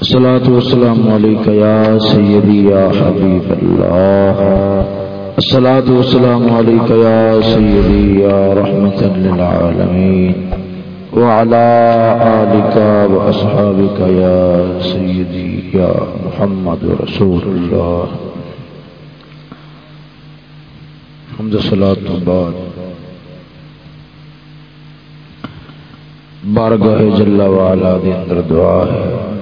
الصلاة والسلام عليك يا سيدي يا حبيب الله. الصلاة والسلام عليك يا سيدي يا رحمة للعالمين. وعلى آلك وأصحابك يا سيدي يا محمد رسول الله. حمد صلاة بعد. بارگاہ جل وعلا دے اندر دعا ہے.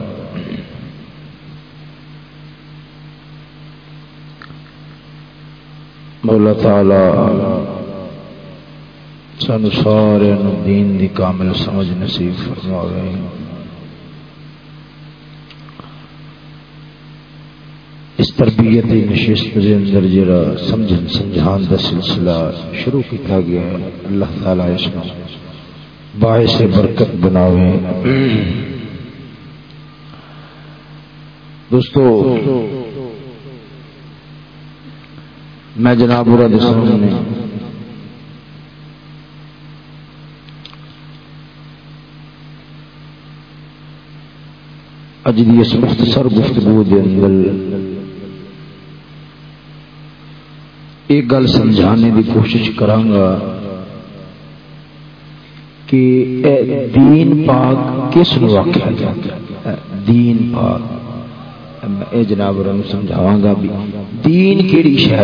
مولا تعالی سن سارے دین دی کامل سمجھ نصیب فرماوے۔ اس تربیت نشست کے اندر جڑا سمجھن سمجھان دا سلسلہ شروع کیتا گیا ہے، اللہ تعالی اس کو باعث برکت بناوے۔ دوستو میں جناب برا سامنے اج دی اس مختصر گفتگو دے اندر ایک گل سمجھانے دی کوشش کرانگا کہ اے دین پاک کس نو آخیا دین پاک۔ اے جناب سمجھاوا گا بھی۔ دین کیڑی شہ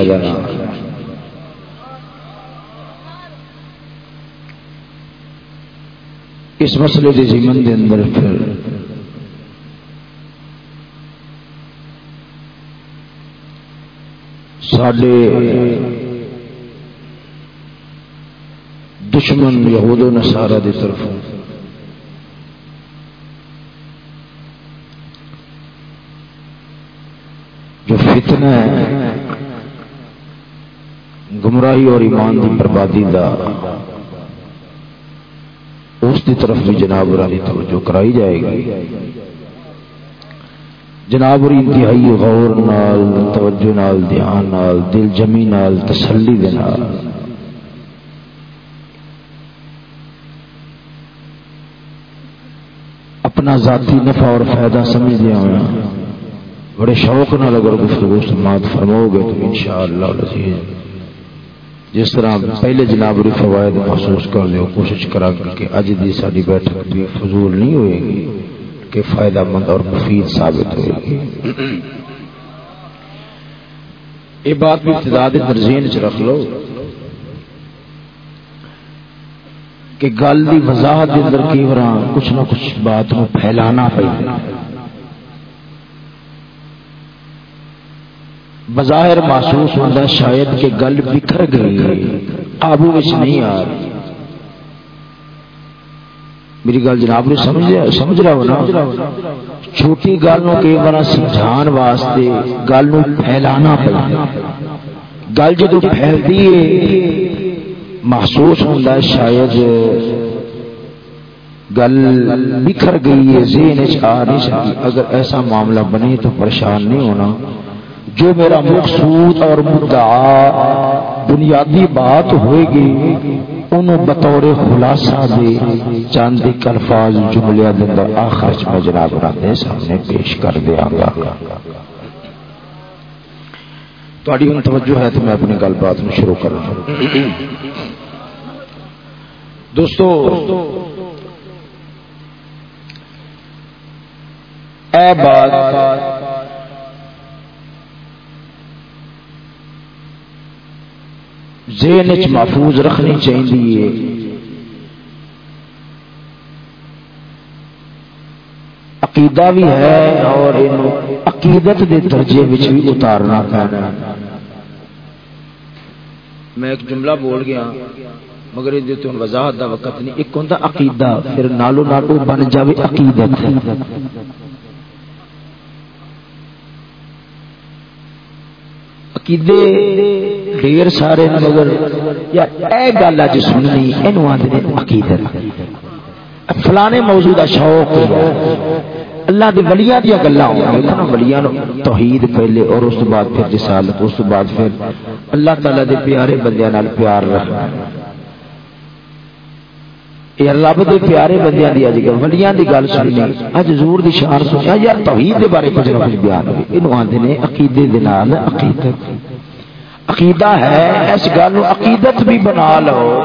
اس مسئلے کے جیون دے اندر پھر سڈے دشمن یہود و نسارا دی طرفوں جو فتنہ ہے گمراہی اور ایمان کی بربادی دا اس دی طرف بھی جناب رانی توجہ کرائی جائے گی۔ جناب اور انتہائی غور نال، توجہ نال، دھیان نال، دل جمی نال، تسلی دے نال۔ اپنا ذاتی نفع اور فائدہ سمجھ دیا ہوا بڑے شوق نال اگر گفتگو سماعت فرماؤ گے تو انشاءاللہ العزیز جس طرح پہلے جناب ری فوائد محسوس کر لو کوشش کرا کہ اج دی ساری بیٹھک بھی فضول نہیں ہوئے گی، کہ فائدہ مند اور مفید ثابت ہوئے گی۔ یہ بات بھی ابتدا درزین چ رکھ لو کہ گل دی وضاحت اندر کی کچھ نہ کچھ بات نو پھیلانا پہ بظاہر محسوس ہوتا شاید کہ گل بکھر گئی۔ قابو نہیں آ رہی۔ میری گل جناب نے سمجھ سمجھ رہا ہونا چھوٹی گل کئی بار سمجھان واسطے گل پھیلانا پڑتا گل جدو پھیلتی ہے، محسوس ہوتا شاید گل بکھر گئی ہے، ذہن آ نہیں سکتی۔ اگر ایسا معاملہ بنے تو پریشان نہیں ہونا۔ جو میرا مقصود اور مدعا بنیادی بات ہوئے گی انہوں بطور خلاصہ دے چاند ایک الفاظ جملے اندر آخر میں جناب رہتے سامنے پیش کر دیا گا۔ تھوڑی ان توجہ ہے تو میں اپنی گل بات میں شروع کر رہا ہوں دوستو، اے بات ذہن چ محفوظ رکھنی چاہیے عقیدہ بھی ہے اور عقیدت دے درجے بھی اتارنا پینا میں ایک جملہ بول گیا، مگر یہ وضاحت دا وقت نہیں۔ ایک ہوں عقیدہ، پھر نالو نالو بن جائے عقیدت۔ عقیدے ڈیر سارے مگر، یا اے گل اج سننی، اینو آندے عقیدت فلانے موضوع دا شوق اللہ دے ولیاں دی گلاں ہوندیاں نا ولیاں نو توحید پہلے اور اس بعد پھر رسالت، اس بعد پھر اللہ تعالی دے پیارے بندیاں نال پیار رکھنا۔ یہ رب دے پیارے بندیاں دی اج گل ولیاں دی گل سننی اج حضور دی شان سنیا یار توحید دے بارے کچھ نہ کچھ بیان ہوئے۔ اینو آندے نے عقیدے دے نال عقیدت۔ عقیدہ ہے، اس گل نو عقیدت بھی بنا لو۔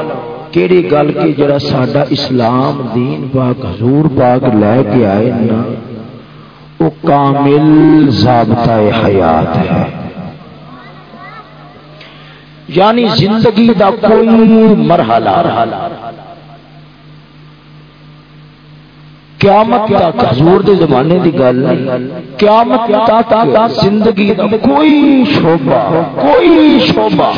کیڑی گل کی جڑا ساڈا اسلام دین پاک، حضور پاک لے کے آئے نا وہ کامل ضابطہ حیات ہے۔ یعنی زندگی دا کوئی مرحلہ۔ قیامت تک حضور دے زمانے دی گل نہیں، قیامت تک زندگی دا کوئی شعبہ کوئی شعبہ۔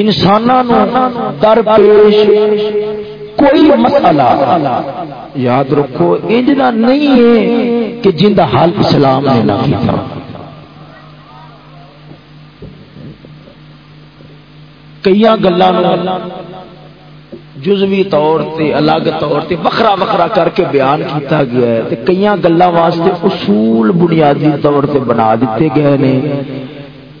انسانوں در پیش کوئی مسئلہ، یاد رکھو انجنا نہیں ہے کہ جن کا حال اسلام نے نہ کیا کئی گلوں جزوی طور تے الگ طور تے وکھرا وکھرا کر کے بیان کیتا گیا ہے تے کئی گلاں واسطے اصول بنیادی طور تے بنا دیتے گئے نے۔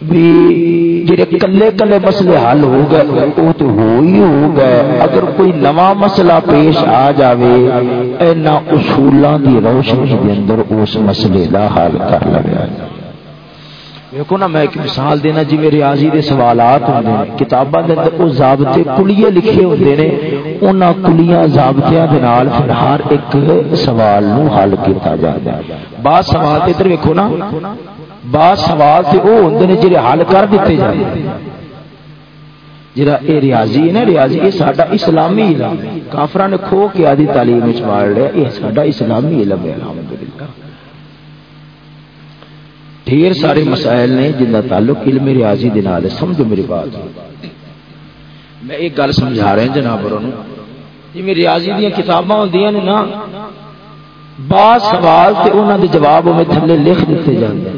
بھی جڑے کلے کلے مسئلے حل ہو گئے، وہ تو ہو ہی ہو گئے۔ اگر کوئی نواں مسئلہ پیش آ جاوے، اینا اصولاں دی روشنی دے اندر اس مسئلے دا حل کر لگا دیکھو نا میں ایک مثال دینا جی میرے ریاضی دے سوالات ہوندے ہیں کتاباں دے اندر او ضابطے کلیے لکھے ہوندے نے انہاں کلیاں ضابطیاں دے نال پھر ہر ایک سوال نو حل کیتا جاندا ہے بعض سوال تے ادھر ویکھو نا بعض سوال تے او ہوندے نے جڑے حل کر دتے جاندے جڑا اے ریاضی ہے نا ریاضی یہ ساڈا اسلامی علم ہے کافراں نے کھو کے آدھی تعلیم وچ مار لیا یہ ساڈا اسلامی علم ہے الحمدللہ ڈھیر سارے مسائل نے جن کا تعلق علم ریاضی دے نال ہے، سمجھو میری بات۔ میں ایک گل سمجھا رہا جناب جی ریاضی دیا کتاباں ہوندیاں نے نا، بعض سوال تے انہاں دے جواب میں تھلے لکھ دیتے جاندے۔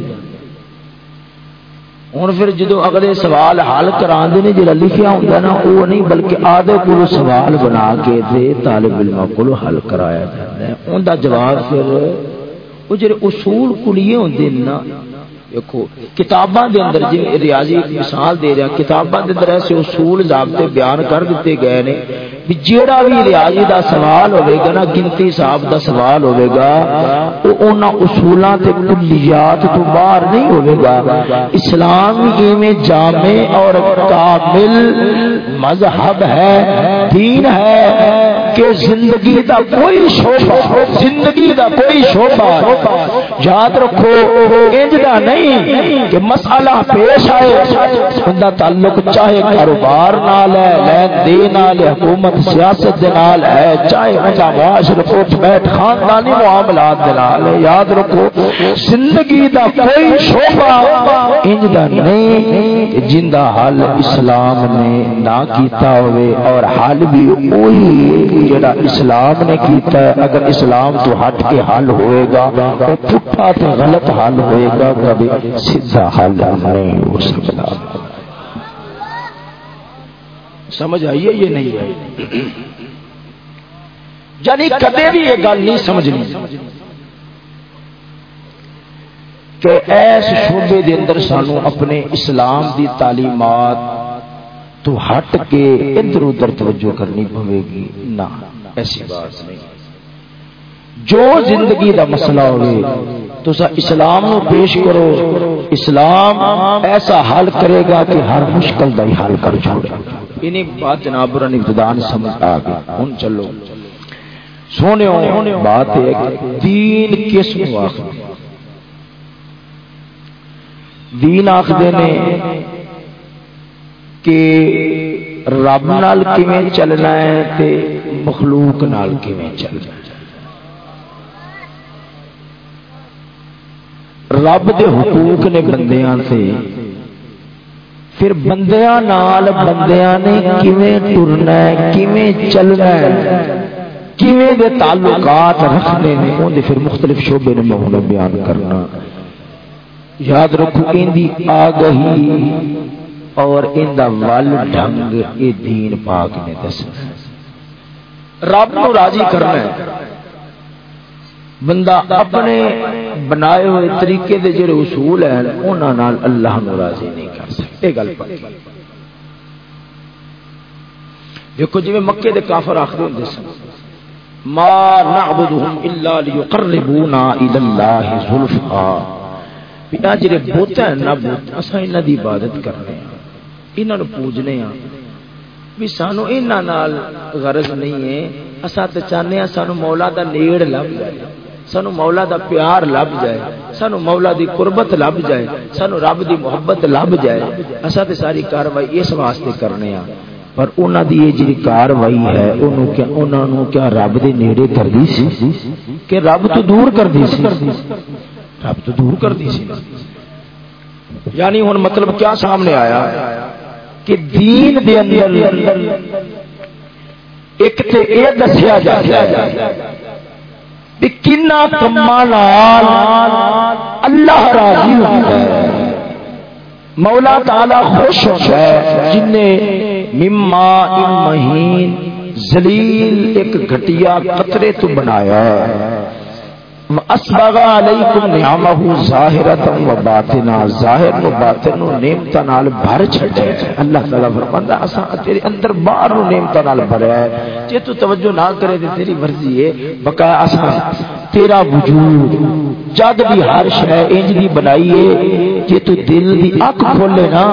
ہوں پھر جدو اگلے سوال حل کرا نے، جڑا لکھیا ہوں نا وہ نہیں بلکہ آدھے کو سوال بنا کے دے طالب علم کو حل کرایا جاتا ہے۔ ان کا جواب پھر وہ جڑے اصول کلیے ہوندے نا دیکھو، کتاباں دے اندر جی ریاضی مثال دے رہا، کتاباں دے اندر ایسے اصول ضابطے بیان کر دیتے گئے نے بھی جیڑا بھی ریاضی دا سوال ہوے گا نا، گنتی صاحب دا سوال ہوے گا او انہاں اصولاں تے کلیات تو باہر نہیں ہوے گا۔ اسلام ایویں جامع اور کامل مذہب ہے، دین ہے۔ کہ زندگی دا کوئی شعبہ زندگی دا کوئی شعبہ یاد رکھو، انج دا نہیں کہ مسئلہ پیش آئے بندہ تعلق چاہے کاروبار نال ہے، لین دین نال حکومت سیاست دے نال ہے، چاہے بندہ معاشرت اٹھ بیٹھ خاندانی معاملات دے نال ہے، یاد رکھو، زندگی دا کوئی شعبہ انج دا نہیں جن دا حل اسلام نے نہ کیتا ہوئے اور حل بھی وہی جڑا اسلام نے کیتا ہے، اگر اسلام تو ہٹ کے حل ہوئے گا، تو پٹھا تو غلط حل ہوئے گا، کبھی سیدھا حل نہیں ہو سکتا۔ سمجھ آئیے یہ نہیں آئی؟ یعنی کدے بھی یہ گل نہیں سمجھنی۔ کہ ایس شعبے دے اندر سانو اپنے اسلام دی تعلیمات تو ہٹ کے ادھر ادھر توجہ کرنی پوے گی۔ نہ، ایسی بات نہیں۔ جو زندگی دا مسئلہ ہوئے تو سا اسلام نو پیش کرو۔ اسلام ایسا حل کرے گا کہ ہر مشکل دا ہی حل کر چھوڑے۔ انہیں بات جناب رن ابتدان سمجھ آ گئی۔ ہن چلو۔ سونے بات ہے کہ دین کس کو آخر؟ دین آخر نے کہ رب نال کیویں چلنا ہے تے مخلوق نال کیویں چلنا ہے؟ رب دے حقوق نے بندیاں سے، پھر بندیاں نال بندیاں نے کیویں ٹرنا ہے، کیویں چلنا ہے؟ کیویں دے تعلقات رکھنے نے، اون دے پھر مختلف شعبے نے میں بیان کرنا۔ یاد رکھو، ان آگہی اور ان دا ول ڈھنگ یہ دین پاک نے دسنا رب نو راضی کرنا ہے۔ بندہ اپنے بنائے ہوئے طریقے دے جڑے اصول ہیں، انہاں نال اللہ نو راضی نہیں کر سکتے۔ گل پر دیکھو جی مکے دے کافر آخر ہوں سن، ما نعبدهم الا ليقربونا الى الله زلفا بنا جڑے بت ہیں، نہ بت اساں انہاں دی عبادت کرنے ہیں۔ انہاں پوجنے ہیں بھی سانو انہاں نال غرض نہیں ہے۔ اساں تے چاہنے ہیں سانو مولا دا نیڑ لب جائے۔ سانو مولا دا پیار لب جائے۔ سانو مولا دی قربت لب جائے۔ سانو رب دی محبت لب جائے۔ اساں تے ساری کاروائی اس واسطے کرنے ہیں پر انہوں دی یہ جی کاروائی ہے انہوں کیا, انہوں کیا رب دے نیڑے کر دی سی؟ کہ رب تو دور کر دی سی؟ رب تو دور کر دی سی۔ یعنی ہن مطلب کیا سامنے آیا؟ کہ دین دے اندر ایک تے اے دسیا جاتا ہے کنا کما اللہ راضی ہوتا ہے مولا تعالی خوش ہوتا ہے جن نے مما مہین زلیل ایک گھٹیا قطرے تو بنایا ہے۔ اسبغ علیکم نعمہ ظاہرتا و باطنا ظاہر و باطن و نعمتاں نال بھر چھڈے. اللہ تعالی فرماندا اساں تیرے اندر باہر و نعمتاں نال بھریا ہے جے تو توجہ نہ کرے تے تیری مرضی ہے، بقا اساں تیرا وجود، جگ دی ہر شے انج دی بنائی ہے کہ تو دل دی اکھ کھولے نا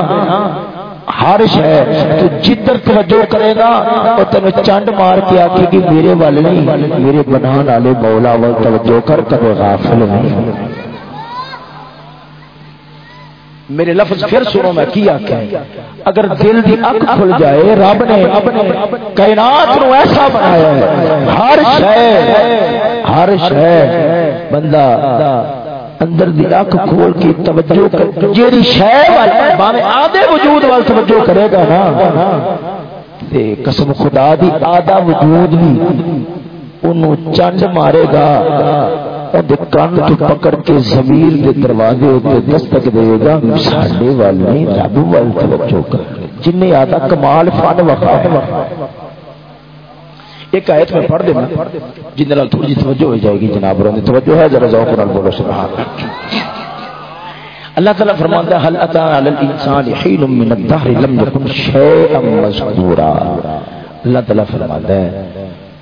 ہر شہر تو جدر توجہ کرے گا، اور تین چنڈ مار کے آخے گی، میرے وال نہیں، میرے بنا والے مولا وال توجہ کر کر غافل نہیں۔ میرے لفظ پھر سنو، میں کی آخیا اگر دل دی اک کھل جائے، رب نے کائنات نو ایسا بنایا ہے، ہر شہ ہر شہ بندہ اندر دی اکھ کھول کے توجہ کر جیڑی شے وال باویں آدھے وجود وال توجہ کرے گا نا۔ تے قسم خدا دی آدھا وجود بھی اونوں چنڈ مارے گا۔ دے کان تو پکڑ کے زمیر دے دروازے تے دستک دے گا۔ ساڈے وال نہیں، رب وال توجہ کر جن نے آدھا کمال فن وخا ایک آیت میں پڑھ دینا، جن نال تھوڑی جی توجہ ہو جائے گی جناب رہنے توجہ ہے، ذرا ذوق نال بولو، سبحان اللہ۔ تعالی فرماتا ہے هل اتى على الانسان حين من الدهر لم يكن شيئا مذكورا اللہ تعالی فرماتا ہے،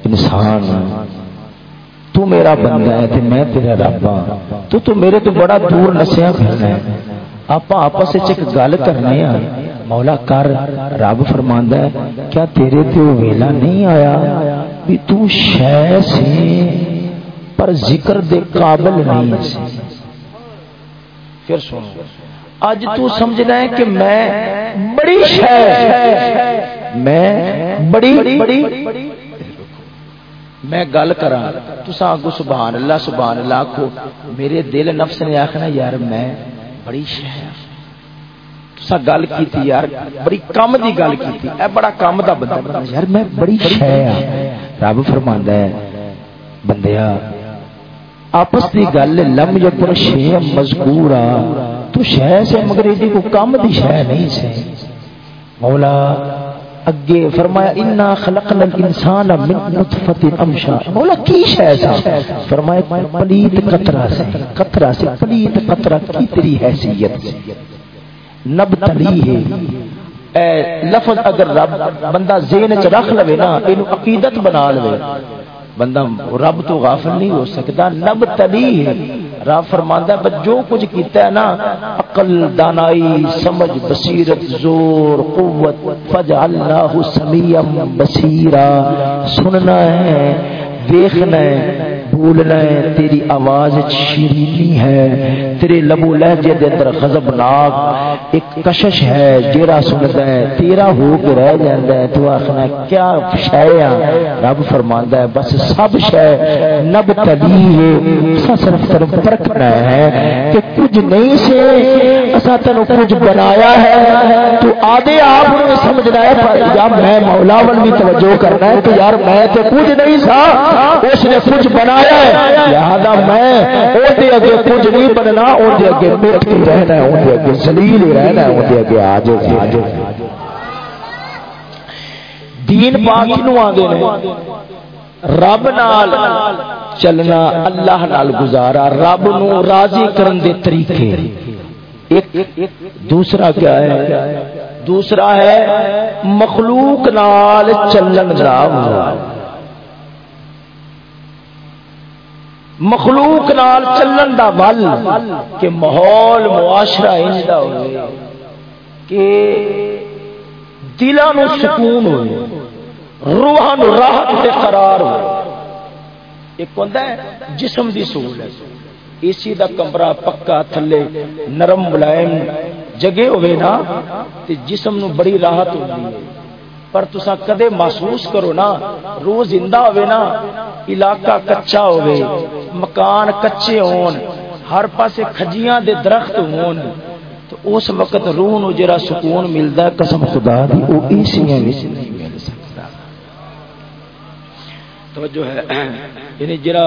انسان، تو میرا بندہ ہے، تے میں تیرا رب ہاں۔ تو تو میرے تو بڑا دور نسیا پھرنا ہے۔ آپ آپس ایک گل کرنے ہیں مولا کر، رب فرماندا ہے، کیا تیرے تے ویلا نہیں آیا؟ بھی تو شے سی، پر ذکر دے قابل نہیں سی۔ پھر سن اج تو سمجھنا ہے کہ میں بڑی شے میں بڑی بڑی میں گل کرا تسا اگو سبحان اللہ سبحان اللہ کو میرے دل نفس نے آخنا یار میں بڑی شے تسا گل کیتی، یار، بڑی کم دی گل کیتی۔ اے بڑا کم دا بندہ یار میں بڑی شے ہاں رب فرماندا ہے، بندیا، آپس دی گل لم یکن شے مذکورا، تو شے سے مگر ایڈی کو کم دی شے نہیں سے۔ مولا، اگے فرمایا، انا خلقنا الانسان من نطفه امشا مولا، کی شے سا فرمایا، پلیت قطرہ سے۔ قطرہ سے، پلیت قطرہ کی تیری حیثیت؟ سے نب تلی ہے۔ اے لفظ اگر رب بندہ ذہن چ رکھ لے نا، اینو عقیدت بنا لے بندہ رب تو غافل نہیں ہو سکتا، نب تلی رب فرماندا ہے جو کچھ کیتا ہے نا، عقل، دانائی، سمجھ، بصیرت، زور، قوت، فجعلناہ سمیعا بصیرا۔ سننا ہے، دیکھنا ہے۔ بولنا ہے تیری آواز شیرینی ہے، تیرے لبو لہجے دے اندر غضبناک ایک کشش ہے، جیڑا سنتا ہے، تیرا ہو کے رہ جاندا ہے، تو آخنا کیا شے رب فرماندا ہے، بس سب شے نب تلی ہے اسا صرف صرف پرکھنا ہے کہ کچھ نہیں سے اسا تینو کچھ بنایا ہے، تو آدھے آپ نے سمجھنا ہے یا میں مولا ول بھی توجہ کرنا ہے تو یار میں تو کچھ نہیں سا، اس نے کچھ بنایا لہذا میں اندر اگے کچھ نہیں بننا اندر اگے مٹ کے رہنا ہے اندر اگے سلیل ہی رہنا ہے اندر اگے آ جاؤ آ جاؤ دین پاک نو آدھے رب نال چلنا اللہ نال گزارا رب نو راضی کرن دے طریقے ایک دوسرا کیا ہے دوسرا ہے مخلوق نال چلن دا مخلوق نال چلن دا ول کہ ماحول معاشرہ انج دا ہوئے، کہ دلوں سکون ہوئے روحان راحت تے قرار ہوئے۔ ایک ہوتا ہے، جسم دی سہولت۔ اے سی دا کمرہ پکا، تھلے نرم ملائم جگہ ہوئے نا، تے جسم نو بڑی راحت ہوتی ہے۔ پر تسا کدے محسوس کرو نا، روز زندہ ہوئے نا، علاقہ کچا ہوئے، مکان کچے ہون، ہر پاسے کھجیاں دے درخت ہون، تو اس وقت روح نو جرا سکون ملدا قسم خدا دی، او ایسیاں وچ نہیں مل سکتا توجہ ہے۔ یعنی جرا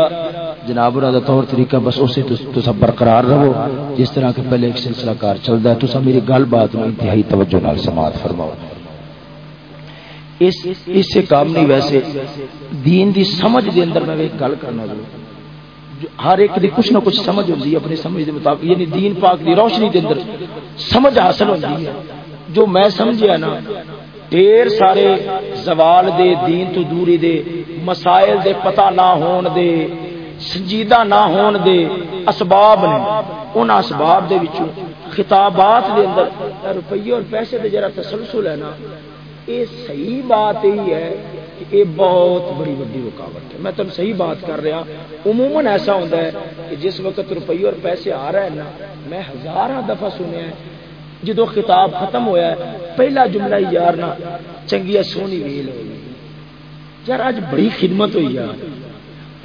جناب دا طور طریقہ، بس اسے تو سب برقرار رہو۔ جس طرح کہ پہلے ایک سلسلہ کار چلتا ہے تو سب میری گل بات نو انتہائی توجہ نال سماعت فرماؤ۔ اس اس سے کام نہیں ویسے۔ دین دی سمجھ دے اندر میں ایک گل کرنا جو ہر ایک دی کچھ نہ کچھ سمجھ ہوندی ہے اپنی سمجھ دے مطابق یعنی دین پاک دی روشنی دے اندر سمجھ حاصل ہوندی ہے۔ جو میں سمجھیا نا ڈیر سارے زوال دے، دین تو دوری دے، مسائل دے پتہ نہ ہون دے، سنجیدہ نہ ہون دے، اسباب نے۔ ان اسباب دے وچوں خطابات دے اندر روپیے اور پیسے دے جرا تسلسل ہے نا یہ صحیح بات یہی ہے کہ یہ بہت بڑی بڑی رکاوٹ ہے۔ میں تم صحیح بات کر رہا عموماً ایسا ہوتا ہے کہ جس وقت روپیے اور پیسے آ رہے ہیں نا، میں ہزارہ دفعہ سنیا ہے جدو خطاب ختم ہویا ہے، پہلا جملہ یار نا چنگیا سونی ویل ہوئی یار اج بڑی خدمت ہوئی یار۔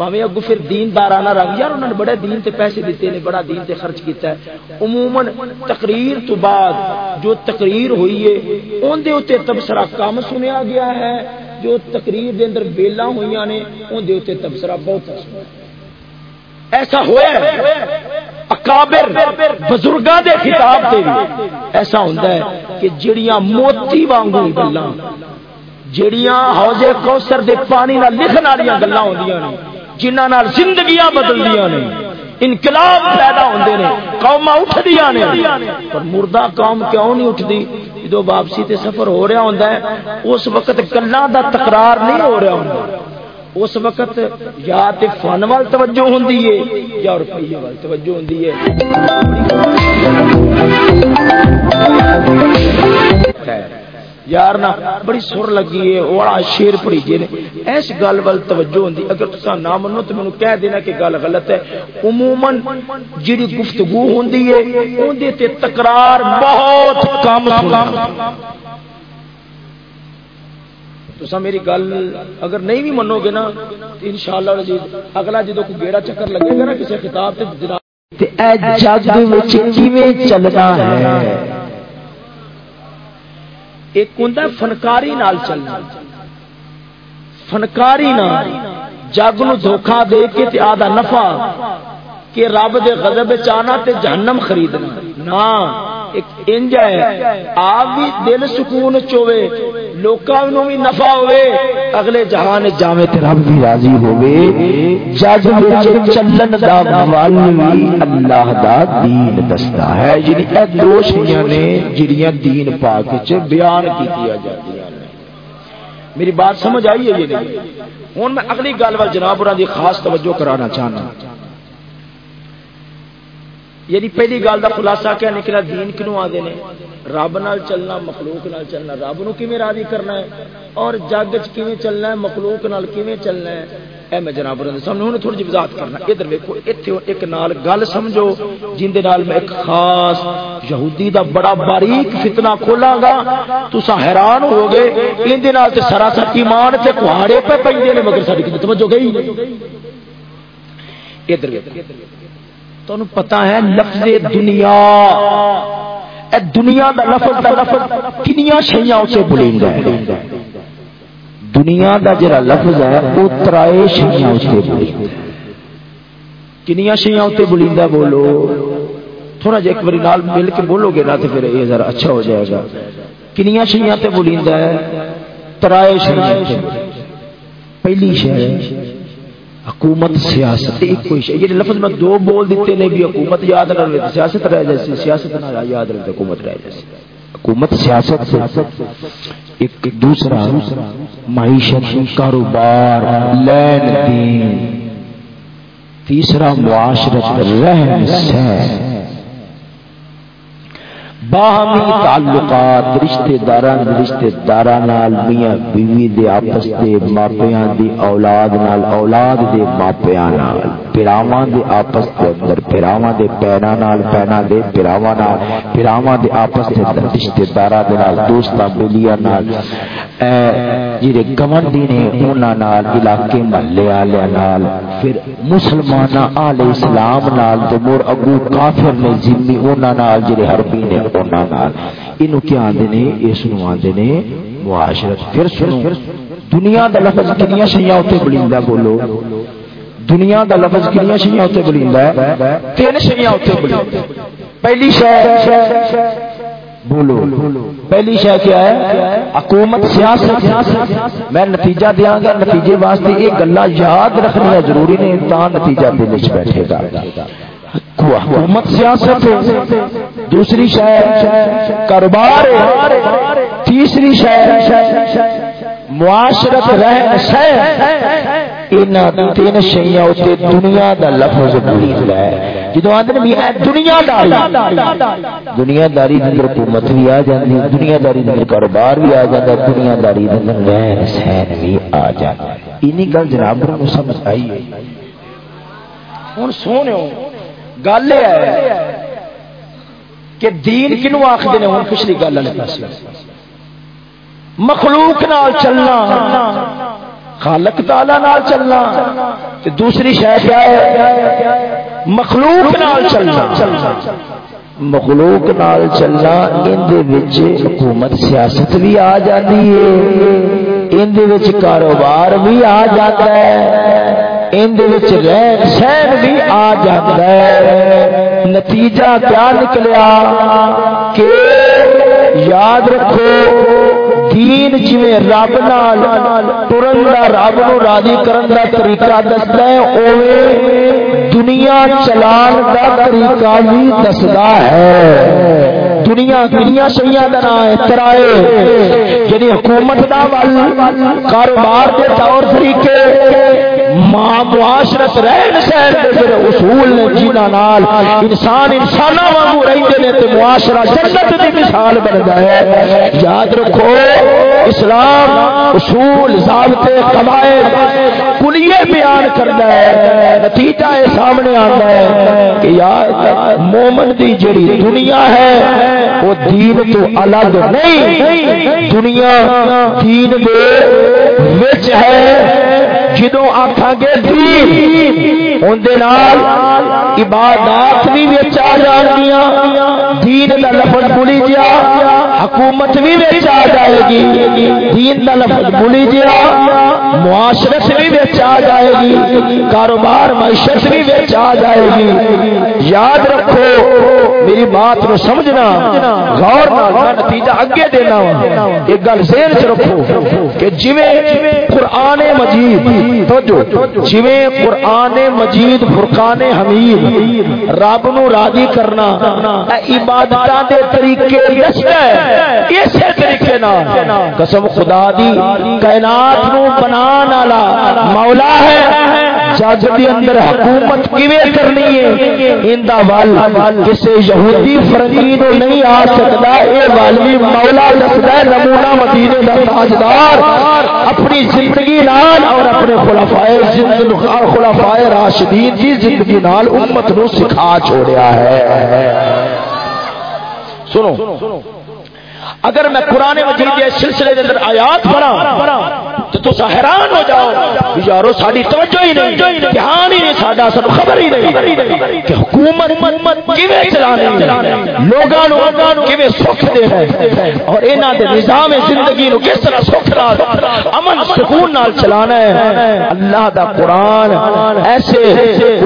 پاوے اگو پھر دین دارانہ رنگ، یار انہوں نے بڑے دین تے پیسے دیتے نے، بڑا دین تے خرچ کیتا ہے۔ عموماً تقریر تو بعد جو تقریر ہوئی ہے ان دے اوتے تبصرہ کم سنیا گیا ہے۔ جو تقریر دے اندر بیلا ہوئیاں نے ان دے اوتے تبصرہ بہت سنیا ایسا ہوا ہے، اکابر بزرگاں دے خطاب تے بھی ایسا ہوندا ہے کہ جڑیاں موتی وانگو گلاں، جڑیاں حوض کوثر دے پانی نال لکھن والیاں گلاں ہوندیاں نے۔ جنہاں نال زندگیاں بدلدیاں نے، انقلاب پیدا ہوندے نے، قوماں اٹھدیاں نے۔ پر مردہ قوم کیوں نہیں اٹھدی؟ جدو واپسی تے سفر ہو رہا ہوندا ہے، اس وقت گلاں دا تکرار نہیں ہو رہا ہوندا۔ اس وقت یا تے فن وال توجہ ہوندی ہے، یا روپیے وال توجہ ہوندی ہے۔ یار نا بڑی سر لگی ہے بڑا شیر پڑی جی نے۔ اس گل ول توجہ ہوندی، اگر تسا نہ منو تو مینوں کہہ دینا کہ گل غلط ہے۔ عموماً جڑی گفتگو ہوندی ہے اون دے تے تکرار بہت کم سننا تو میری گل اگر نہیں بھی منو گے نا، تو انشاءاللہ جی اگلا جدو کوئی گیڑا چکر لگے گا نا کسی خطاب تے جناب تے اے جگ وچ کیویں چلنا ہے؟ ایک ہوں فنکاری نال چلنا۔ فنکاری نال جگ نو دھوکا دے کے تے آدھا نفع کہ رب دے غضب چانا تے جہنم خریدنا۔ نا ایک انج ہے۔ آپ بھی دل سکون چوے لوکاں نو بھی نفع ہوے اگلے جہان جاوے تے رب بھی راضی ہوے جج وچ چلن دا ول وی اللہ دا دین دستا ہے۔ جڑی اے دو شیاں نے جڑیاں دین پاک وچ بیان کیتیاں جاندیاں نے۔ میری بات سمجھ آئی ہے یہ نہیں؟ ہن میں اگلی گل ول جناب دی خاص توجہ کرانا چاہنا۔ یعنی پہلی گل کا خلاصہ کیا نکلا، دین کنو آدھے نے؟ رب نال چلنا، مخلوق نال چلنا، رب نو کیویں راضی کرنا ہے؟ اور جگ چ کیویں چلنا ہے، مخلوق نال کیویں چلنا ہے؟ اے میں جناب دے سامنے ہن تھوڑی جی وضاحت کرنا ادھر ویکھو ایتھے ایک نال گل سمجھو جن دے نال میں ایک خاص یہودی دا بڑا باریک فتنہ کھولاں گا۔ تساں حیران ہو گے ان دے نال تے سراسر ایمان تے کہاڑے پہ پیندے نے، مگر ساڈی توجہ گئی ادھر ویکھو تمہیں پتا ہے لفظ دنیا اے دنیا دا لفظ دا لفظ کنیا شیاں اسے بلیں گا دنیا دا جڑا لفظ ہے وہ ترائے شیاں اسے بلیں کنیا شیاں اسے بلیں بولو۔ تھوڑا جا ایک باری نال مل کے بولو گے نا تو پھر یہ ذرا اچھا ہو جائے گا۔ کنیا شیاں تے بلیں ہے، ترائے شیاں پہلی شہر حکومت، سیاست، ایک کوئی شے۔ یہ لفظ میں دو بول دیتے نے بھی حکومت یاد نہ رہے سیاست رہ جیسی سیاست نہ یاد رہے حکومت رہ جیسی حکومت، سیاست ایک دوسرا معیشت، کاروبار، لین دین، تیسرا معاشرت، رہن سہن۔ باہمی تعلقات رشتے دار رشتے دار میاں بیوی دے آپس دے ماپیاں دی اولاد نال، اولاد دے ماپیاں نال، پراواں دے آپس دے اندر، پراواں دے پینا نال پینا دے پراواں نال، پراواں دے آپس دے اندر رشتے داراں دے نال، دوستاں بیلیاں نال۔ اے جڑے گوندی نے انہاں نال، علاقے محلے والے نال، پھر مسلماناں اہل اسلام نال تے مر اگو کافر نے ذمہ انہاں نال جڑے حربی نے کیا آدھے نے؟ اس آدھے نے معاشرت۔ پھر سنو، دنیا دا لفظ کنیا شیاں اتنے بلیندا بولو۔ دنیا دا لفظ کنیا شیاں اتنے بلیندا ہے۔ تین شیاں اتنے بلیندا پہلی شے، بولو۔ پہلی شے کیا ہے؟ حکومت، سیاست۔ میں نتیجہ دیا گا نتیجے واسطے یہ گلا یاد رکھنا ضروری نہیں تا نتیجہ دل بیٹھے گا۔ حکومت سیاست دوسری شہر کاروبار تیسری شہر معاشرت رہن تین شیاں دنیا دا لفظ ہے۔ جدو آدھے دنیا داری دنیا داری اندر حکومت بھی آ جاتی دنیا داری اندر کاروبار بھی آ جاتا دنیا داری اندر رہن سہن بھی آ جاتا گل جناب سمجھ آئی ہوں سونے گل یہ کہ دین کنو آخر نے؟ ہوں پچھلی گل والے پاس مخلوق نال چلنا، خالق تالا نال چلنا دوسری شاید کیا ہے؟ مخلوق نال چلنا۔ مخلوق نال چلنا، ان حکومت سیاست بھی آ جاتی ہے۔ ان کاروبار بھی آ جاتا ہے۔ رہن سہن بھی آ جاتا ہے۔ نتیجہ کیا نکلیا؟ کہ یاد رکھو، دین جی رب نال ترن کا رب نو راضی کرن کا طریقہ دستا ہے اوے دنیا چلان کا طریقہ بھی دستا ہے۔ دنیا کنیا شہیا کا نام ہے ترائے جی حکومت کا ول، کاروبار کے طور طریقے ماں معاشرت رہن سہن کے اصول نے جنہ نال، انسان انسان واگو رہتے ہیں تو معاشرہ جنت کی مثال بنتا ہے یاد رکھو، اسلام اصول ضابطے قواعد کلیے بیان کرتا ہے، نتیجہ یہ سامنے آتا ہے کہ یار مومن دی جڑی دنیا ہے، وہ دین تو الگ نہیں۔ دنیا دین دے وچ ہے۔ جدو آخا گے دین اندر عبادات بھی وچ آ جان گیا دین کا لفظ بھولی جا حکومت بھی وچ آ جائے گی، دین کا لفظ بھولی جا معاشرت بھی وچ آ جائے گی، کاروبار معیشت بھی وچ آ جائے گی۔ یاد رکھو، میری بات کو سمجھنا، غور نال نتیجہ اگے دینا وا۔ ایک گل ذہن چ رکھو کہ جویں قرآن مجید، توجہ، جویں قرآن مجید، فرقان حمید، رب نو راضی کرنا عبادت دے طریقے دستا ہے، اسی طریقے نال۔ قسم خدا دی، کائنات نو بنان والا مولا ہے، جج کے اندر حکومت کیویں کرنی ہے؟ اندا ول کسے یہودی فرنگی نو نہیں آ سکتا اے ول بھی مولا دسدا ہے، نمونہ مدینے دا تاجدار اپنی زندگی نال اور اپنے خلفائے زندگی خلفائے راشدین دی زندگی نال امت نو سکھا چھوڑیا ہے۔ سنو، اگر میں قرآن مجید کے سلسلے کے اندر آیات پڑھا تو تو حیران ہو جاؤ یارو ساری توجہ ہی نہیں، دھیان ہی نہیں، ساڈا سب خبر ہی نہیں کہ حکومت کیویں چلانی لوگاں نو کیویں سکھ دے ہے اور انہاں دے نظام زندگی نو کس طرح سکھ نال امن سکون نال چلانا ہے۔ اللہ دا قرآن ایسے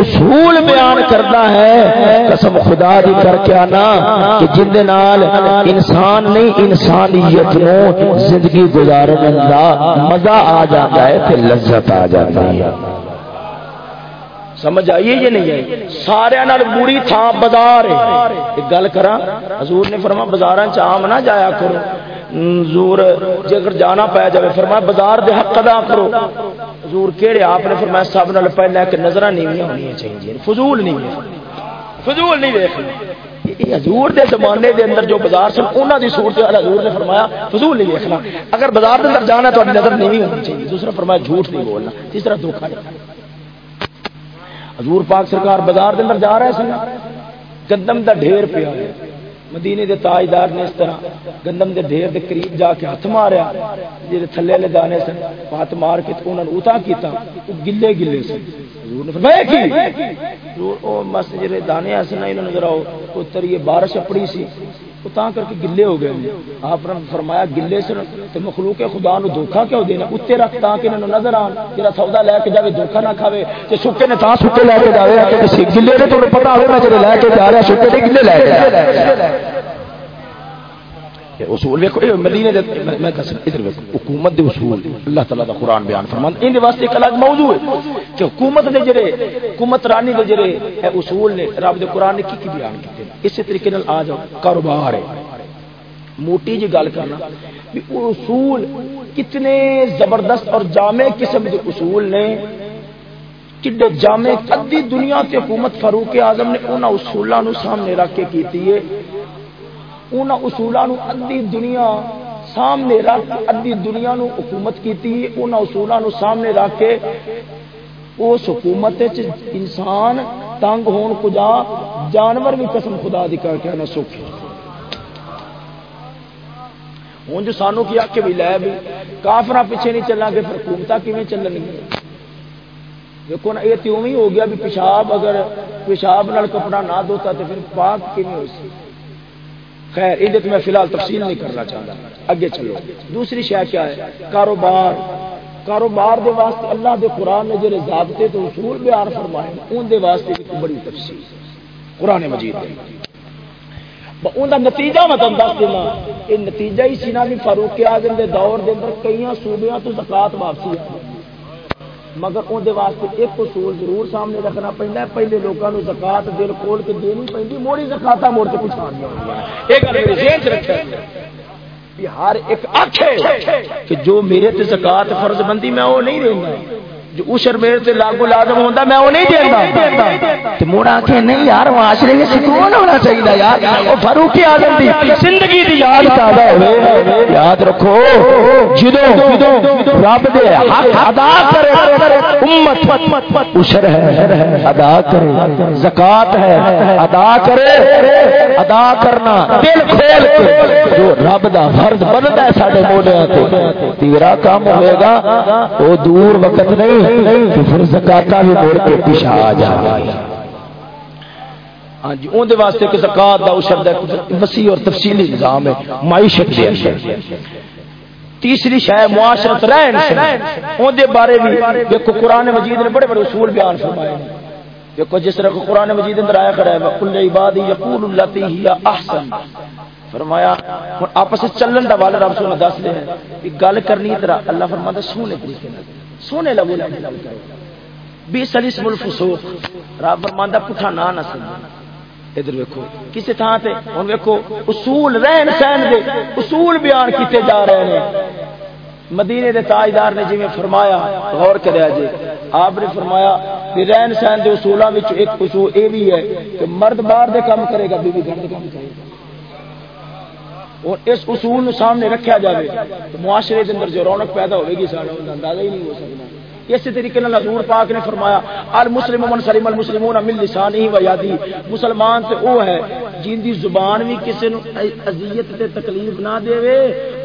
اصول بیان کرتا ہے۔ قسم خدا دی کر کے آنا کہ جن دے نال انسان نہیں انسانیت نو زندگی گزارن دا مزہ آ جاتا ہے پھر لذت آ جاتی ہے۔ سمجھ آئیے یہ نہیں آئی؟ سارے نال بری تھان بازار ایک گل کرا حضور نے فرما بازار چام نہ جایا کرو۔ زور جی اگر جانا پایا جائے فرمایا بازار دے حق ادا کرو۔ حضور کہڑے آپ نے فرمایا سب نال پہلے کہ نظر نیویاں ہونی چاہیے، فضول نہیں ہے فضول نہیں دیکھ حضور دے زمانے دے اندر جو بازار سن، انہاں دی صورت حضور نے فرمایا فضول نہیں دیکھنا۔ اگر بازار دے اندر جانا تو نظر نہیں ہونی چاہیے۔ دوسرا فرمایا جھوٹ نہیں بولنا۔ تیسرا دھوکہ نہیں حضور پاک سرکار بازار دے اندر جا رہے سن گندم دا ڈھیر پیا مدینے دے تاجدار نے اس طرح گندم دے ڈھیر دے قریب جا کے ہاتھ ماریا جڑے تھلے والے دانے سن، ہاتھ مار کے انہوں نے اتا کیتا، او گلے گلے سن۔ حضور نے فرمایا کی؟ حضور، او مس جڑے دانے سن انہوں نے ذرا او یہ بارش پڑی سی وہ تا کر کے گلے ہو گئے آپ نے فرمایا، گلے سن تے مخلوق خدا نو دھوکا کیوں دینا؟ اتنے رکھ تاں کہ انہوں نظر آن، جڑا سودا لے کے جاوے دھوکا نہ کھاوے۔ تے سکے نے تاں سکے لے کے جاوے کہ گلے نے تمہیں پتہ ہوے میں جڑے لے کے جا رہا، سکے تے گلے لے کے جا رہا۔ اصول ویکو اے مدینے دے میں دس ادھر ویکو حکومت دے اصول، اللہ تعالی دا قران بیان فرماندا ان دے واسطے ایک الگ موضوع ہے کہ حکومت دے جڑے حکومت رانی دے جڑے اے اصول نے، رب دے قران نے کی کی بیان کیتے اسی طریقے نال آ جاؤ کاروبار ہے۔ موٹی جی گل کرنا بھی اصول کتنے زبردست اور جامع قسم دے اصول نے، کڈے جامع ادی دنیا تے حکومت فاروق اعظم نے انہاں اصولاں نو سامنے رکھ کے کیتی ہے۔ انہاں اصولاں نو ادی دنیا سامنے رکھ ادی دنیا نو حکومت کیتی ہے انہاں اصولاں نو سامنے رکھ کے اس حکومت انسان تنگ ہون کجا، جانور بھی قسم خدا دی کر کے نہ سکھ ہوں جو سانو کیا کہ بھی لے بھی کافر پیچھے نہیں چلا گے، پھر حکومت کیون چلن گی؟ دیکھو نا، یہ تو ہو گیا بھی پیشاب، اگر پیشاب نال کپڑا نہ دھوتا تو پھر پاک کیون ہو سی؟ خیر یہ میں فی الحال تفصیل نہیں کرنا چاہتا۔ اگے چلو۔ دوسری شہ کیا ہے؟ کاروبار۔ کاروبار دے واسطے اللہ دے قرآن نے جڑے ضابطے تو اصول بیان فرمائے ان دے واسطے بھی بڑی تفصیل۔ قرآن مجید دے۔ ان کا نتیجہ میں تم دس دینا۔ یہ نتیجہ ہی سی نا بھی فاروق آزم دے دور دے اندر کئی صوبیاں تو زکات واپسی مگر اندر واسطے ایک اصول ضرور سامنے رکھنا پہنا ہے۔ پہلے لوگوں کو زکات دل کھول کے دینی پہ موڑی زکاتا موڑ کے پچھا ہر ایک آخ کہ جو میرے تے زکات فرض بندی میں وہ نہیں رہنا جو اشر میرے تے لاگو لازم ہوندا میں وہ نہیں دیندا۔ تے موڑا کہ نہیں یار معاشرے میں سکون ہونا چاہیے یار۔ او فاروق اعظم دی زندگی دی یاد تازہ ہوے یاد رکھو، جدوں رب دے حق ادا کرے، امت اشر ہے، ادا کرے، زکات ہے، ادا کرے، ادا کرنا دل کھول کے جو رب دا فرض بندا ہے ساڈے موڈیاں تے، تیرا کام ہوے گا، او دور وقت نہیں پھر زکاتا بھی موڑ کے پیچھا آ جائے۔ ہاں جی اون دے واسطے کہ زکات دا اشر دا وسیع اور تفصیلی نظام ہے، معیشت دے اندر۔ تیسری شے معاشرت رہن اون دے بارے بھی دیکھو قران مجید نے بڑے بڑے اصول بیان فرمائے ہیں۔ دیکھو، جس طرح قرآن مجید اندر آیا کھڑا ہے کل عبادی یقول التی ہی احسن فرمایا آپس چلن دا والا رب سونا دس دے ہیں گل کرنی طرح اللہ فرماتا، سونے طریقے نال سونے لگو لگو بی سلیس الفسوق۔ رب فرماندا پٹھا نہ نہ سن ادھر ویکو کسی تھان سے ہوں ویکو اصول رہن سہن دے، اصول بیان کیتے جا رہے ہیں مدینے دے تاجدار نے جویں فرمایا، غور کریا جی آپ نے فرمایا کہ رہن سہن کے اصولوں ایک اصول یہ بھی ہے کہ مرد باہر دے کام کرے گا، بیوی گھر دے کام کرے گا۔ اور اس اصول نو سامنے رکھا جائے تو معاشرے کے اندر جو رونق پیدا ہوئے گی سارا اندازہ ہی نہیں ہو سکتا اسی طریقے سے حضور پاک نے فرمایا، المسلم من سلم المسلمون من لسانه و یادی مسلمان تے او ہے جیندی زبان بھی کسی نو اذیت تے تکلیف نہ دے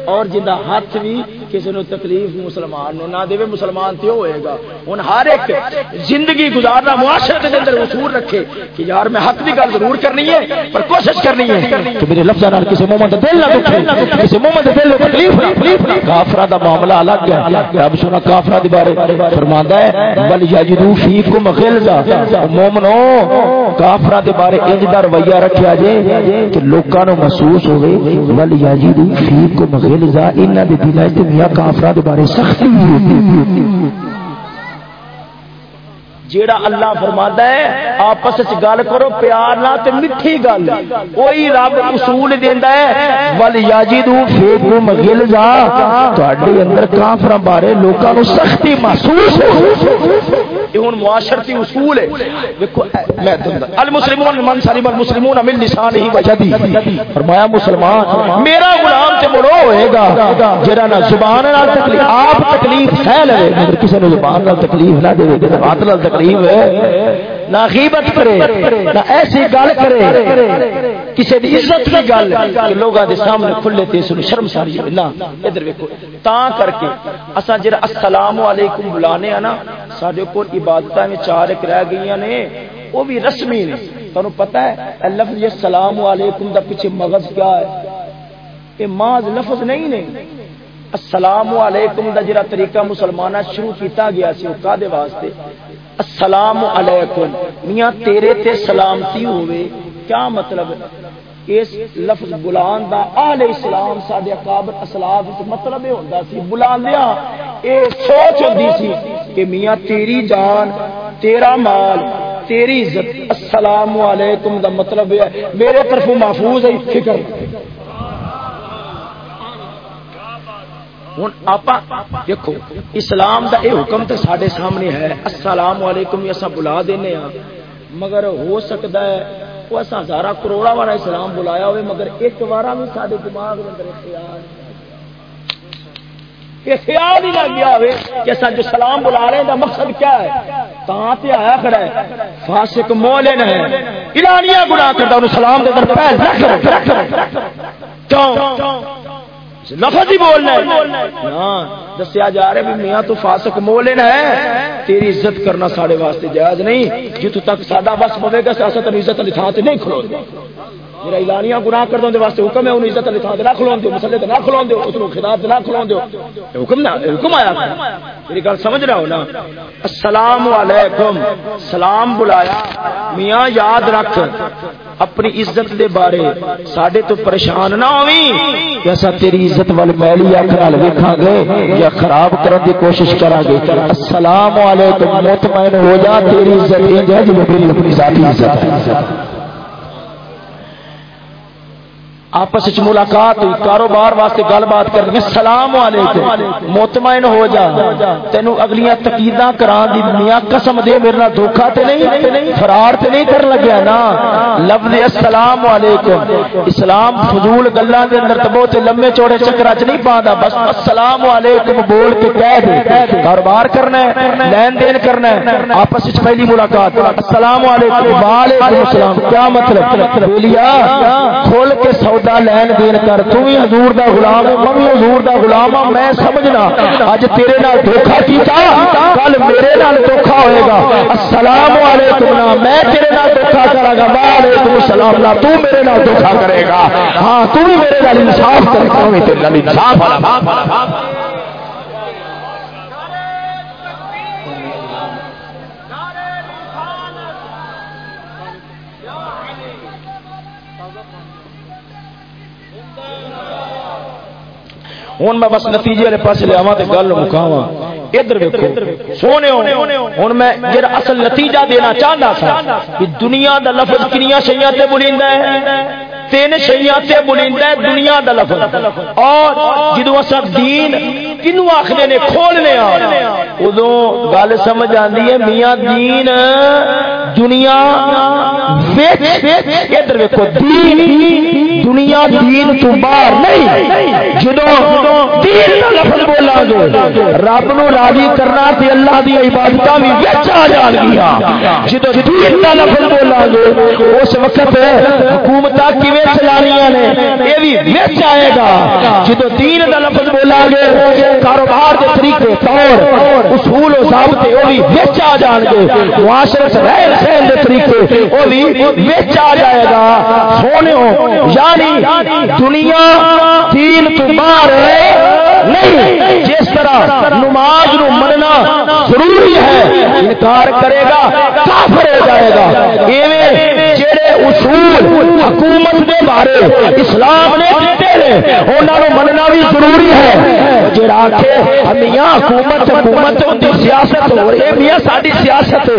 اور جندا ہاتھ بھی کسی نو تکلیف مسلمان نو نہ دے، مسلمان تے ہوئے گا۔ ہن ہر ایک زندگی گزارنا معاشرے دے اندر اصول رکھے کہ یار میں حق دی گل ضرور کرنی ہے، پر کوشش کرنی ہے۔ کہ میرے لفظاں نال کسی مومن دا دل نہ دکھے، کسی مومن دے دل نو تکلیف نہ کافراں دا معاملہ الگ ہے۔ اب سنا کافراں دے بارے فرماندا ہے بل یجدو فیکم غلظا مومنو، کافراں دے بارے انج دا رویہ رکھیا جے کہ لوکاں نو محسوس ہوے بل یجدو فیکم غلظا انہاں دے دلاں تے میاں کافراں دے بارے سختی جیڑا اللہ فرماتا ہے، آپس گل کرو، پیار نہ تے میٹھی گل۔ کوئی رب اصول دیندا ہے، ول یاجدو فیکم غلظا۔ اندر کافراں بارے لوکاں نو سختی محسوس ہو۔ یہ معاشرتی اصول ہے۔ دیکھو میں المسلمون من سلم المسلمون من وجدی۔ فرمایا، مسلمان، میرا غلام تے مرو ہوئے گا جڑا نہ زبان نال تکلیف، آپ تکلیف سہ لے مگر کسی نے زبان نال تکلیف نہ دے دے ہاتھ نال تکلیف غریب ہے، نہ غیبت کرے، نہ ایسی گل کرے، کسی دی عزت کی گل کہ لوگاں دے سامنے کھلے تے سن شرم ساری ہے نہ، ادھر ویکھو، تا کر کے اساں جڑا السلام علیکم بلانے ہیں نا، ساڈے کول عبادتاں میں چار ایک رہ گئیاں نے وہ بھی رسمی نے۔ تانوں پتہ ہے لفظ یہ السلام علیکم دا پیچھے مغز کیا ہے؟ یہ ماض لفظ نہیں نے۔ السلام علیکم دا جڑا طریقہ مسلمانہ شروع کیتا گیا سی، او کادے واسطے؟ السلام علیکم۔ میاں، تیرے تے سلامتی ہوئے کیا مطلب؟ اس لفظ بلان دا آل اسلام سادے اکابر اسلاف اس مطلب ہوندا سی بلاندیا اے سوچ ہوندی سی کہ میاں، تیری جان، تیرا مال، تیری عزت، السلام علیکم دا مطلب ہے۔ میرے طرف محفوظ ہے، فکر۔ ہوں آپ دیکھو، اسلام دا اے حکم تو سارے سامنے ہے۔ السلام علیکم اصا بلا دینے ہاں مگر ہو سکتا ہے وہ اصا ہزار کروڑا والا اسلام بلایا ہوئے، مگر ایک بار بھی سارے دماغ خیال ہی لگ گیا ہوئے کہ اصا جو سلام بلا رہے ہیں، دا مقصد کیا ہے؟ کہاں پہ آیا کھڑا ہے۔ فاسق مولن ہے ایرانیاں گناہ کرتا انہوں سلام دے در پہل رکھ رکھ رکھ کیوں؟ لفظ ہی بولنا ہے۔ ہاں دسیا جا رہا ہے میاں تو فاسق مولن ہے۔ تیری عزت کرنا سارے واسطے جائز نہیں۔ جتوں تک ساڈا بس پوے گا، سیاست عزت والی تھان نہیں کھلو میرا اعلانیاں گناہ کر دوں واسطے حکم ہے، انہوں عزت علی تھان نہ کھلو دو مسئلے نہ کھلو دو اس خلاف نہ کھلو دو حکم نہ حکم آیا میری گل سمجھ رہا ہو نا؟ السلام علیکم۔ سلام بلایا۔ میاں یاد رکھ، اپنی عزت دے بارے ساڈے تو پریشان نہ ہوئی ایسا تیری عزت وال میلی اکھ نال ویکھاں گے یا خراب کرن دی کوشش کراں گے السلام علیکم۔ مطمئن ہو جا، تیری عزت انج ہے جو میری اپنی ذاتی عزت ہے۔ آپس ملاقات ہوئی، کاروبار واسطے گل بات کرنی سلام علیکم، مطمئن ہو جا تینوں اگلیاں تقیداں کران دی میاں قسم دے، میرے نال دھوکا تے نہیں، فرار تے نہیں کر لگیا نا۔ لفظ السلام علیکم، اسلام فضول گلاں دے اندر تبو تے لمبے چوڑے چکرا چ نہیں پاندا، بس السلام علیکم بول کے کہہ دے۔ کاروبار کرنا ہے، لین دین کرنا ہے، آپس وچ پہلی ملاقات۔ السلام علیکم، وعلیکم السلام، کیا مطلب؟ بولیا کھول کے سو دا لین دین کر، تو بھی حضور دا غلام ہے، میں بھی حضور دا غلام ہوں میں سمجھنا۔ اج تیرے نال دھوکھا کیتا کل میرے نال دھوکھا ہوئے گا۔ السلام علیکم نا، میں تیرے نال دھوکھا کراں گا، وعلیکم السلام نا، تو میرے نال دھوکھا کرے گا۔ ہاں تو بھی میرے نال انصاف کرے گا میں تیرے نال انصاف والا ہوں میں بس نتیجے والے پاس لیا گل مکاوا ادھر ویکو سونے ہوں میں اصل نتیجہ دینا چاہتا سا کہ دنیا دا لفظ کنیا شہیا تے ہے۔ تین شہیا تے بولیندا ہے دنیا دا لفظ۔ اور جدو اسا دین کنو آخر نے، کھولنے ادو گل سمجھ آتی ہے، میاں دین دنیا ادھر ویکو دنیا دین تو باہر نہیں۔ جدو دین کا لفظ بولا گے، رب نو راضی کرنا تے اللہ دی عبادت بھی وچ آ جان گیا جدو دین کا لفظ بولا گے، اس وقت حکومت کیویں ویچ چلانیاں نے، یہ بھی ویچ آئے گا۔ جدو دین کا لفظ بولا گے کاروبار کے طریقے طور، اصول و ضابطے، وہ بھی ویچ آ جان گے۔ معاشرت رہن سہن کے طریقے، وہ بھی ویچ آ جائے گا۔ سونے یعنی دنیا دین تو باہر ہے نہیں، جس طرح نماز نو مننا ضروری ہے، انکار کرے گا، کافر ہو جائے گا۔ ایویں جڑے اصول حکومت دے بارے، اسلام نے دیتے ہیں انہاں نو مننا بھی ضروری ہے۔ جڑا کہ میاں حکومت حکومت ہوندی سیاست ہو رہی میاں ساری سیاست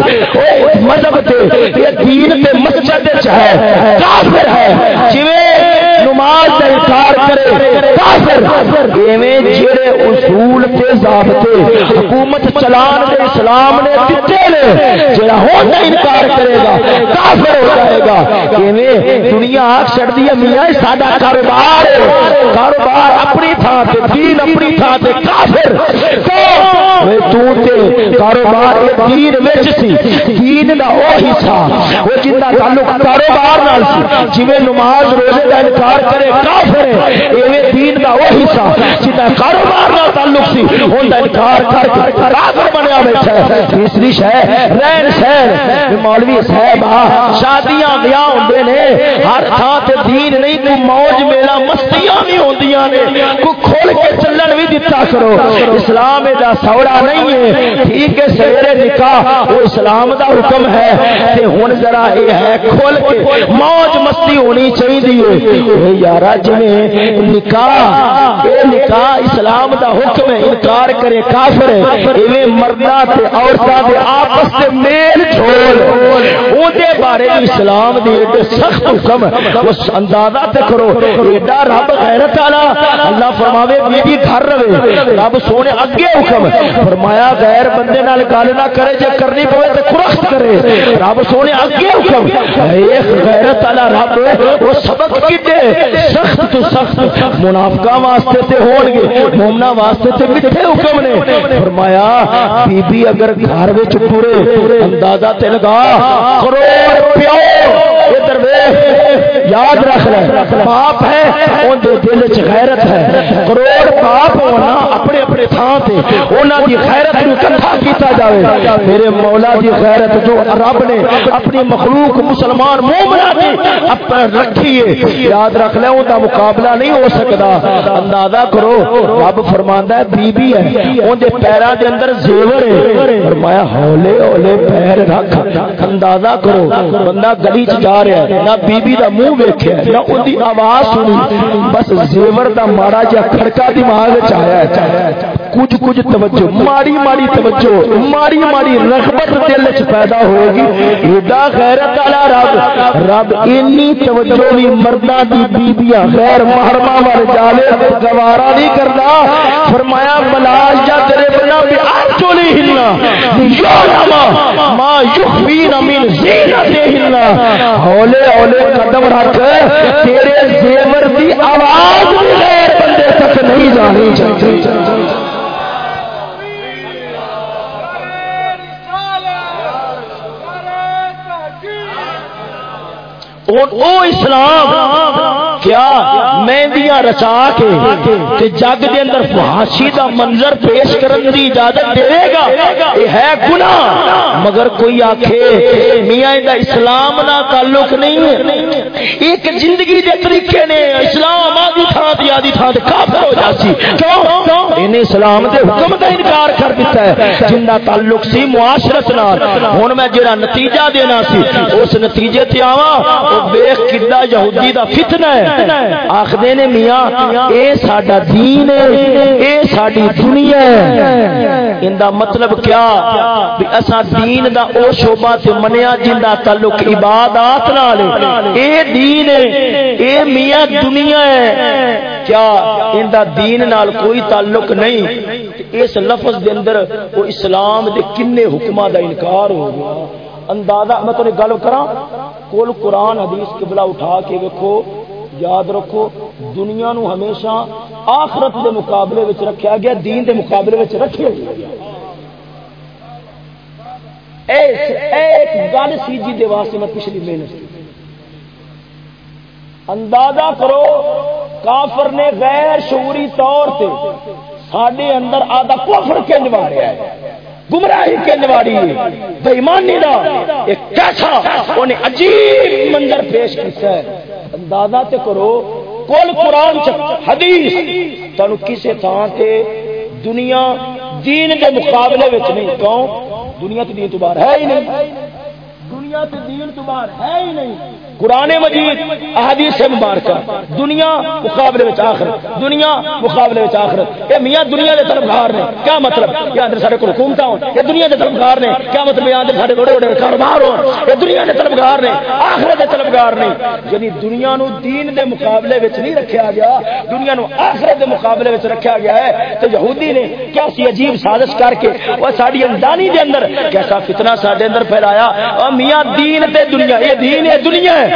مذہب تے دین تے مسجد ہے، کافر ہے۔ جویں نماز کا انکار کرے، کافر۔ ایویں جڑے اصول تے ضابطے حکومت چلان دے اسلام نے دتے نے، جڑا ہون کا انکار کرے گا، کافر ہو جائے گا۔ ایویں دنیا آگ چھڑدی ہے، میاں ساڈا کاروبار کاروبار اپنی تھان تے، دین اپنی تھان تے، کافر۔ تو تے کاروبار دین وچ سی، دین دا او حصہ۔ وہ جنہ تعلق کاروبار نال سی، جویں نماز روزے دا انکار انکار کرے، کافر ہے۔ ایویں دین دا وہ حصہ جدا کاروبار نال تعلق سی۔ ہوندا انکار کر کر کافر بنیا بیٹھا ہے۔ تیسری شے رہن سہن۔ مولوی صاحب شادیاں بیاہ ہوندے نے۔ ہر تھاں تے دین نہیں کو موج میلا مستیاں بھی ہوندیاں نے۔ کو کھول کے چلن بھی دتا کرو۔ اسلام دا سوڑا نہیں ہے۔ ٹھیک ہے، سویرے نکاح، وہ اسلام دا حکم ہے۔ تے ہن ذرا یہ ہے، کھول کے موج مستی ہونی چاہیے یار جی نکاح یہ نکاح اسلام دا حکم ہے، انکار کرے کافر ہے مردہ عورتوں کے آپس سے میل چھوڑ وہ بارے اسلام دی سخت حکم اس اندازہ تے کرو، ایڈا رب غیرت والا اللہ فرماوے بیوی گھر رہے۔ رب سونے اگے حکم فرمایا، غیر بندے نال گل نہ کرے، جے کرنی پوے تے کرخت کرے۔ رب سونے اگے حکم ایک غیرت والا رب وہ سبق کڈے سخت تو سخت منافقہ واسطے تے ہون گے مومنا واسطے تے میٹھے حکم نے۔ فرمایا، بی بی اگر گھر وچ پورے، اندازہ تے لگا، کروڑ پیو۔ یاد رکھ لے۔ باپ ہے اون دے دل وچ غیرت ہے۔ کروڑ باپ ہونا اپنے اپنے تھان تے انہاں دی غیرت نو اکٹھا کیتا جاوے۔ میرے مولا دی غیرت جو رب نے اپنی مخلوق مسلمان مومنہ دی رکھی ہے۔ یاد رکھ لے ان کا مقابلہ نہیں ہو سکتا اندازہ کرو رب فرماندا ہے بی بی ہے۔ اون دے پیراں دے اندر زیور ہے۔ فرمایا ہولے ہولے پیر رکھ۔ اندازہ کرو بندہ گلی چ جا رہا ہے نہ بی بی دا منہ ویکھیا یا اون آواز سنی، بس زیور دا ماڑا جا کھڑکا دماغ وچ آیا ہے۔ کچھ کچھ توجہ، ماڑی ماڑی توجہ، ماڑی ماڑی رغبت دل چ پیدا ہوگی ایڈا غیرت والا رب رب اینی توجہ بھی مردا دی بیبیاں، غیر محرمہ ور جالے گوارا نہیں کردا۔ فرمایا، بلال یا تیرے بنا بھی ارجلی ہلنا۔ یوما ما یخفین من زینتہن۔ ہولے ہولے قدم رکھ، تیرے زیور دی آواز غیر بندے تک نہیں جانی چاہیے۔ اسلام کیا مہندیاں رچا کے جگ دے اندر فحاشی دا منظر پیش کرن دی اجازت دے گا۔ یہ ہے گناہ۔ مگر کوئی آکھے میاں دا اسلام نہ تعلق نہیں ہے۔ ایک زندگی دے طریقے نے اسلام آدھی تھان دی آدھی تھان کافر ہو جاسی کیوں؟ انہیں اسلام دے حکم دا انکار کر دیتا ہے۔ جن دا تعلق سی معاشرت نال۔ ہن میں جڑا نتیجہ دینا سی، اس نتیجے تے آواں او ویکھ کڈا یہودی دا فتنہ ہے۔ آخدے نے، میاں، اے ساڈا دین ہے، اے ساڈی دنیا ہے. ان دا مطلب کیا? بھی اساں دین دا او شعبہ تے منیا جن دا تعلق عبادات نال اے دین ہے، اے میاں دنیا ہے. کیا ان دا دین نال کوئی تعلق نہیں؟ اس لفظ دے اندر وہ اسلام دے کنے حکمہ دا انکار ہو گیا. اندازہ میں تو گل کرا کول قرآن حدیث قبلہ اٹھا کے ویکھو یاد رکھو، دنیا نو ہمیشہ آخرت دے مقابلے وچ رکھیا گیا، دین دے مقابلے وچ رکھیا گیا۔ ایک گل سی جی دے واسطے میں پچھلی محنت اندازہ کرو، کافر نے غیر شعوری طور سے سڈے اندر آدھا کفر کنج ماریا ہے، گمراہی کنج ماری ہے بےمانی کا ایک کیسا، انہیں عجیب منظر پیش کیا ہے۔ اندازہ تے کرو، کل قرآن حدیث تمہیں کسی تھان سے دنیا دین کے مقابلے نہیں، کیوں؟ دنیا تو دین تو باہر ہے ہی نہیں۔ دنیا تو دین تو باہر ہے ہی نہیں۔ قرآن مجید، احادیث مبارکہ، دنیا مقابلے میں آخر دنیا مقابلے میں آخر یہ میاں، دنیا کے طلبگار نے، کیا مطلب؟ یہ اندر سارے کو حکومت ہو یہ دنیا کے طلبگار نے، کیا مطلب؟ یہ اندر سارے بڑے بڑے کاروبار ہو یہ دنیا کے طلبگار نے آخر کے طلبگار نے۔ یعنی دنیا نو دین دے مقابلے وچ نہیں رکھا گیا، دنیا نو آخرت دے مقابلے وچ رکھا گیا ہے۔ تو یہودی نے کیا سی عجیب سازش کر کے، وہ ساری اندانی دے اندر، کیسا فتنہ ساڈے اندر پھیلایا۔ اور میاں، دین تے دنیا، یہ دین ہے دنیا ہے۔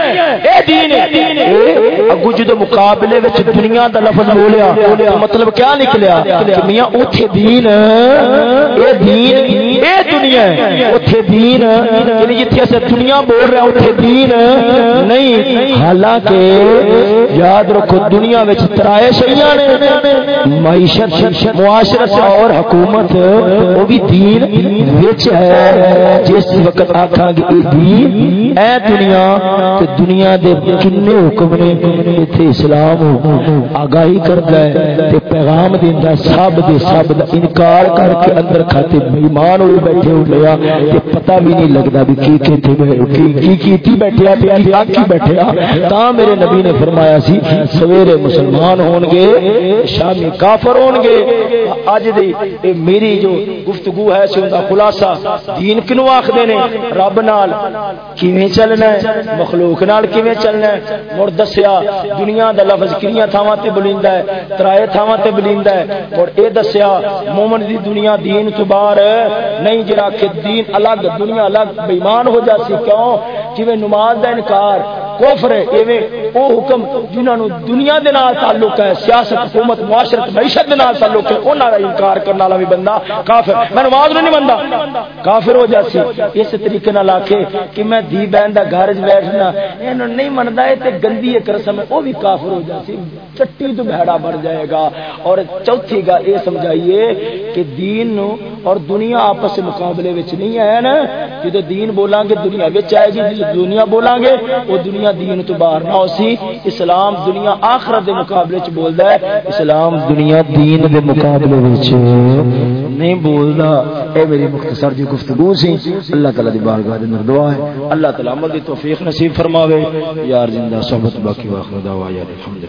اگو جدو مقابلے دنیا دا لفظ بولیا مطلب کیا نکلیا؟ میاں اوتھے دین اے دین اے دنیا اوتھے دین یعنی جتھے اسے دنیا بول رہے ہیں اوتھے دین نہیں حالانکہ یاد رکھو دنیا وچ ترائے شیاں نے معیشت معاشرت اور حکومت وہ بھی دین وچ ہے۔ جس وقت آکھاں گے دین اے دنیا تے دنیا دے کنے حکم نے ایتھے اسلام آگاہی کردا ہے تے پیغام دیندا سب دے سب دا انکار کر کے اندر کھاتے ایمان ہوئے بیٹھے ہو لیا تے پتہ بھی نہیں لگدا بھی کی کیتے کی کی کیتی بیٹھیا تے کی کی بیٹھیا۔ تا میرے نبی نے فرمایا سی، سویرے مسلمان ہون گے، شامی کافر ہون گے۔ اج دی میری جو گفتگو ہے سی دا خلاصہ دین کنو آکھدے نے؟ رب نال کیویں چلنا ہے؟ مخلوق مخلوق نال کیویں چلنا ہے؟ مڑ دسیا، دنیا دا لفظ کنیاں تھاواں تے بلیندا ہے؟ ترائے تھاواں تے بلیندا ہے؟ اور اے دسیا، مومن دی دنیا دین تو باہر نہیں جڑا کہ دین الگ، دنیا الگ بے ایمان ہو جاسی کیوں؟ جویں نماز دا انکار کفر ہے، ایویں او حکم جنہاں نو دنیا دے نال تعلق ہے، سیاست، حکومت، معاشرت، معیشت دے نال تعلق ہے، انہاں دا انکار کرنے والا بھی بندہ کافر۔ میں نماز نہیں بندہ کافر ہو جاسی اس طریقے نال آکھے کہ میں دی بہن دا گھر وچ بیٹھنا اینو نہیں مندا، اے تے گندی ایک رسم ہے او بھی کافر ہو جاسی چٹی تو بھڑا بن جائے گا۔ اور چوتھی گل یہ سمجھائیے کہ دین نو اور دنیا آپس مقابلے وچ نہیں ہے نا۔ جدو دین بولاں گے دنیا وچ آئے گی، جدو دنیا بولاں گے وہ دنیا دین تو باہر نہ ہو سی اسلام دنیا آخرت دے مقابلے چ بولدا ہے۔ اسلام دنیا دین دے مقابلے وچ۔ نہیں بولدا۔ اے میری مختصر جی گفتگو سی۔ اللہ تعالی دی بارگاہ دے اندر دعا ہے۔ اللہ تعالی عمل دی توفیق نصیب فرماوے۔ یار زندہ صحبت باقی واخر دعوا یا الحمدللہ۔